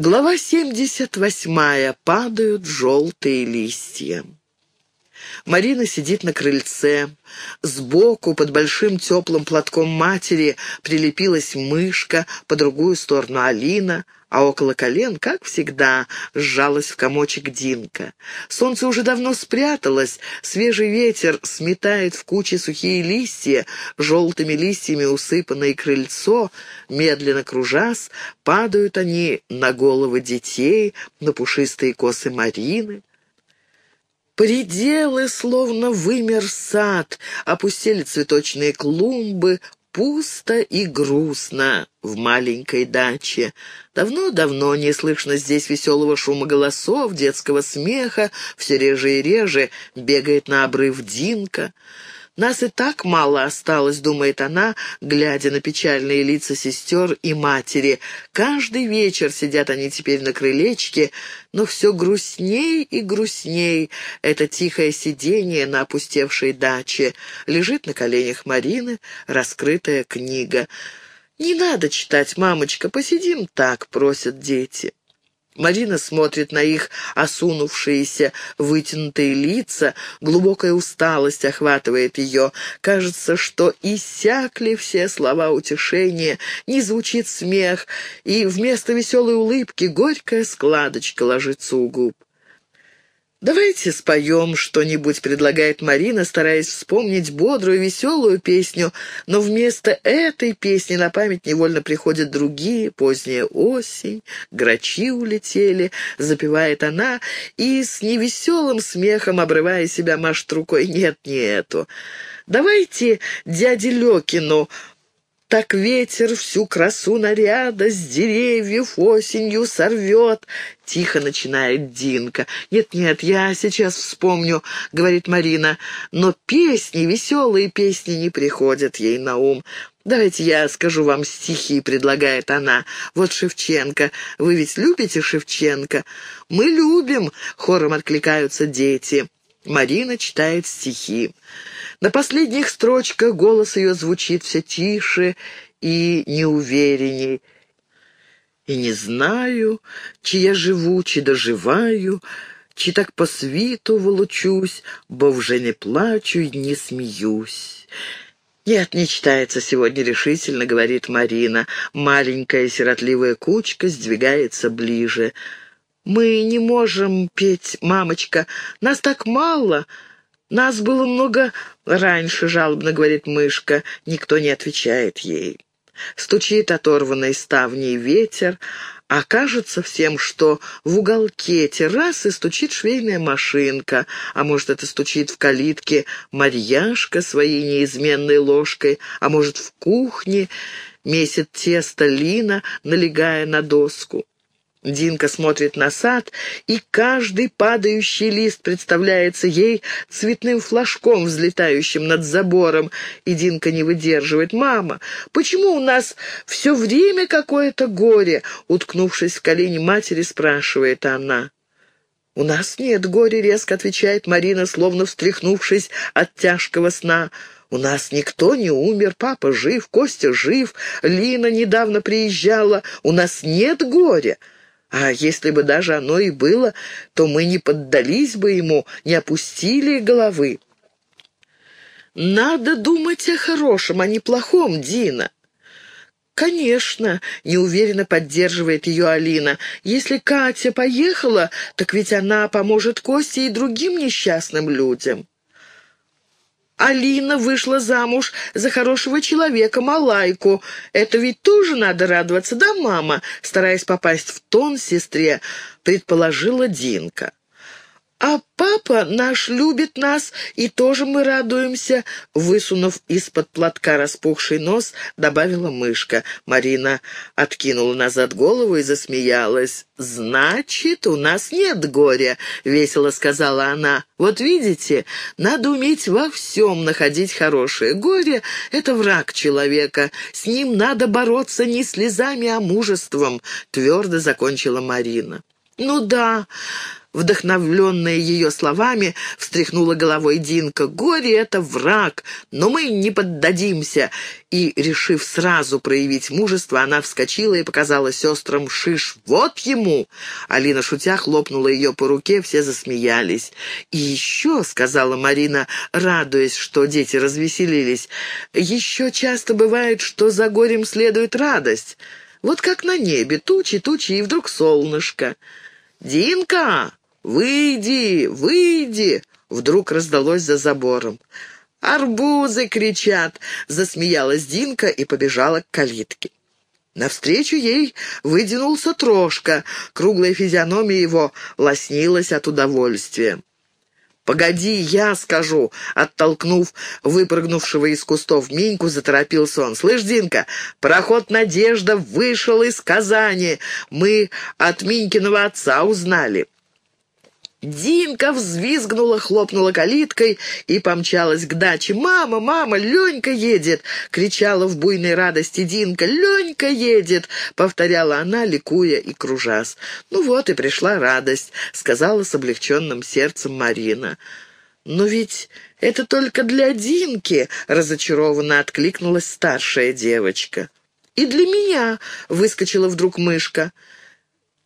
Глава 78. Падают желтые листья. Марина сидит на крыльце. Сбоку, под большим теплым платком матери, прилепилась мышка, по другую сторону Алина, а около колен, как всегда, сжалась в комочек Динка. Солнце уже давно спряталось, свежий ветер сметает в куче сухие листья, желтыми листьями усыпанное крыльцо, медленно кружась, падают они на головы детей, на пушистые косы Марины. Пределы, словно вымер сад, опустили цветочные клумбы, пусто и грустно в маленькой даче. Давно-давно не слышно здесь веселого шума голосов, детского смеха, все реже и реже бегает на обрыв Динка. Нас и так мало осталось, думает она, глядя на печальные лица сестер и матери. Каждый вечер сидят они теперь на крылечке, но все грустней и грустней. Это тихое сидение на опустевшей даче. Лежит на коленях Марины раскрытая книга. «Не надо читать, мамочка, посидим так», — просят дети. Марина смотрит на их осунувшиеся, вытянутые лица, глубокая усталость охватывает ее. Кажется, что иссякли все слова утешения, не звучит смех, и вместо веселой улыбки горькая складочка ложится у губ. «Давайте споем что-нибудь», — предлагает Марина, стараясь вспомнить бодрую, веселую песню, но вместо этой песни на память невольно приходят другие, поздняя осень, грачи улетели, запевает она, и с невеселым смехом, обрывая себя, машет рукой, «Нет, не эту». «Давайте дяде Лёкину так ветер всю красу наряда с деревьев осенью сорвет. Тихо начинает Динка. «Нет-нет, я сейчас вспомню», — говорит Марина. Но песни, веселые песни не приходят ей на ум. «Давайте я скажу вам стихи», — предлагает она. «Вот Шевченко. Вы ведь любите Шевченко?» «Мы любим», — хором откликаются дети. Марина читает стихи. На последних строчках голос ее звучит все тише и неуверенней. И не знаю, чи я живу, чи доживаю, чи так по світу волочусь, бо вже не плачу и не смеюсь. «Нет, не читается сегодня решительно», — говорит Марина. Маленькая сиротливая кучка сдвигается ближе. «Мы не можем петь, мамочка. Нас так мало. «Нас было много раньше», — жалобно говорит мышка. Никто не отвечает ей. Стучит оторванной ставней ветер, а кажется всем, что в уголке террасы стучит швейная машинка, а может, это стучит в калитке Марьяшка своей неизменной ложкой, а может, в кухне месит тесто Лина, налегая на доску. Динка смотрит на сад, и каждый падающий лист представляется ей цветным флажком, взлетающим над забором, и Динка не выдерживает. «Мама, почему у нас все время какое-то горе?» Уткнувшись в колени матери, спрашивает она. «У нас нет горя», — резко отвечает Марина, словно встряхнувшись от тяжкого сна. «У нас никто не умер, папа жив, Костя жив, Лина недавно приезжала. У нас нет горя». А если бы даже оно и было, то мы не поддались бы ему, не опустили головы. Надо думать о хорошем, а не плохом, Дина. «Конечно», — неуверенно поддерживает ее Алина. «Если Катя поехала, так ведь она поможет Косте и другим несчастным людям». Алина вышла замуж за хорошего человека, Малайку. Это ведь тоже надо радоваться, да, мама?» Стараясь попасть в тон сестре, предположила Динка. «А папа наш любит нас, и тоже мы радуемся», — высунув из-под платка распухший нос, добавила мышка. Марина откинула назад голову и засмеялась. «Значит, у нас нет горя», — весело сказала она. «Вот видите, надо уметь во всем находить хорошее. Горе — это враг человека. С ним надо бороться не слезами, а мужеством», — твердо закончила Марина. «Ну да, Вдохновленная ее словами, встряхнула головой Динка. «Горе — это враг, но мы не поддадимся!» И, решив сразу проявить мужество, она вскочила и показала сестрам шиш. «Вот ему!» Алина, шутя, хлопнула ее по руке, все засмеялись. «И еще», — сказала Марина, радуясь, что дети развеселились, «еще часто бывает, что за горем следует радость. Вот как на небе, тучи, тучи, и вдруг солнышко». «Динка, выйди, выйди!» Вдруг раздалось за забором. «Арбузы!» — кричат!» — засмеялась Динка и побежала к калитке. Навстречу ей выдвинулся Трошка. Круглая физиономия его лоснилась от удовольствия. «Погоди, я скажу!» Оттолкнув выпрыгнувшего из кустов Миньку, заторопился он. «Слышь, Динка, пароход «Надежда» вышел из Казани. Мы от Минькиного отца узнали». Динка взвизгнула, хлопнула калиткой и помчалась к даче. «Мама, мама, Ленька едет!» — кричала в буйной радости Динка. «Ленька едет!» — повторяла она, ликуя и кружась. «Ну вот и пришла радость», — сказала с облегченным сердцем Марина. «Но ведь это только для Динки!» — разочарованно откликнулась старшая девочка. «И для меня!» — выскочила вдруг мышка.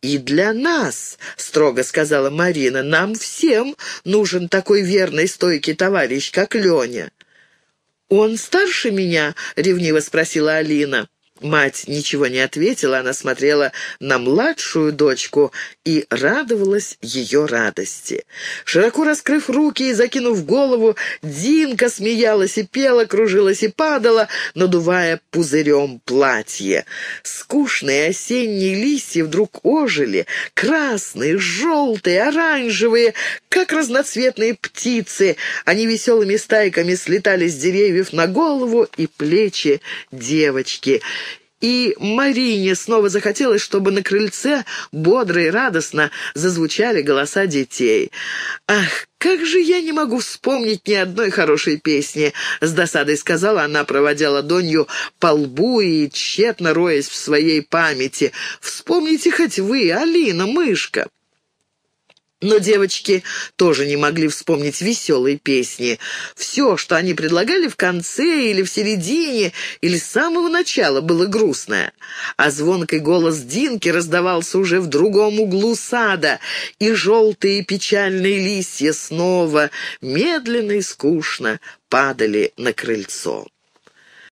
«И для нас», — строго сказала Марина, — «нам всем нужен такой верный, стойкий товарищ, как Леня». «Он старше меня?» — ревниво спросила Алина. Мать ничего не ответила, она смотрела на младшую дочку и радовалась ее радости. Широко раскрыв руки и закинув голову, Динка смеялась и пела, кружилась и падала, надувая пузырем платье. Скучные осенние листья вдруг ожили, красные, желтые, оранжевые, как разноцветные птицы. Они веселыми стайками слетали с деревьев на голову и плечи девочки — и Марине снова захотелось, чтобы на крыльце бодро и радостно зазвучали голоса детей. «Ах, как же я не могу вспомнить ни одной хорошей песни!» — с досадой сказала она, проводя ладонью по лбу и тщетно роясь в своей памяти. «Вспомните хоть вы, Алина, мышка!» Но девочки тоже не могли вспомнить веселые песни. Все, что они предлагали в конце или в середине, или с самого начала, было грустное. А звонкий голос Динки раздавался уже в другом углу сада, и желтые печальные листья снова, медленно и скучно, падали на крыльцо.